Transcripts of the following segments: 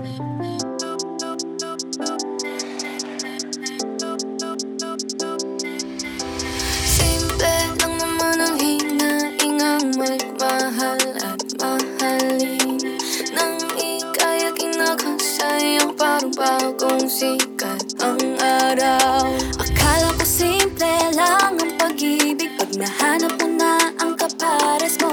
Simple lang naman ang hinaingang magmahal at mahalin. Nang ika'y kinakasayang parang bagong sikat ang araw. Akala ko simple lang ang pag-ibig Pag nahanap mo na ang kapares mo.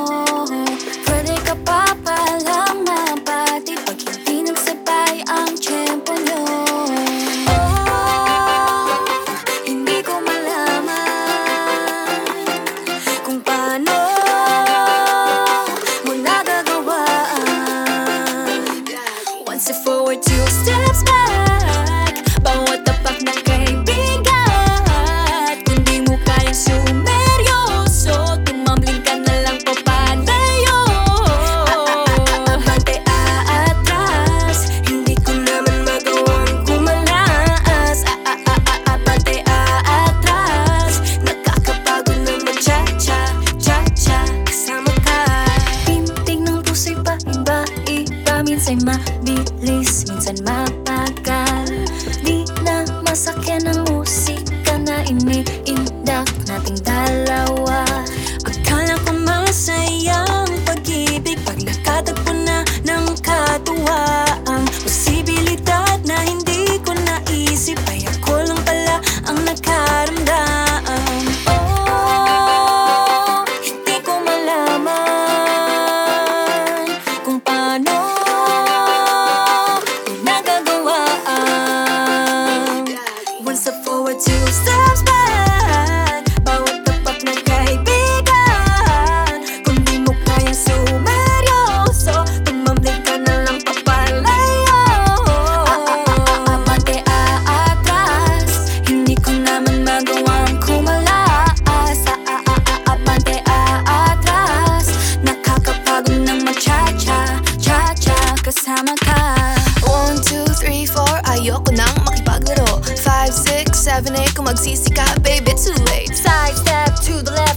mabilis Minsan mapagal Di na masakyan ang musika na iniindak nating dalawa. Akala ko masaya ang pag-ibig Pag nakatagpo naman magawang kumala. Sa aapante aatras Nakakapagod ng machacha Cha-cha kasama ka. 1, 2, 3, 4 Ayoko nang makipaglaro 5, 6, 7, 8 Kung magsisi ka babe too late. Side step to the left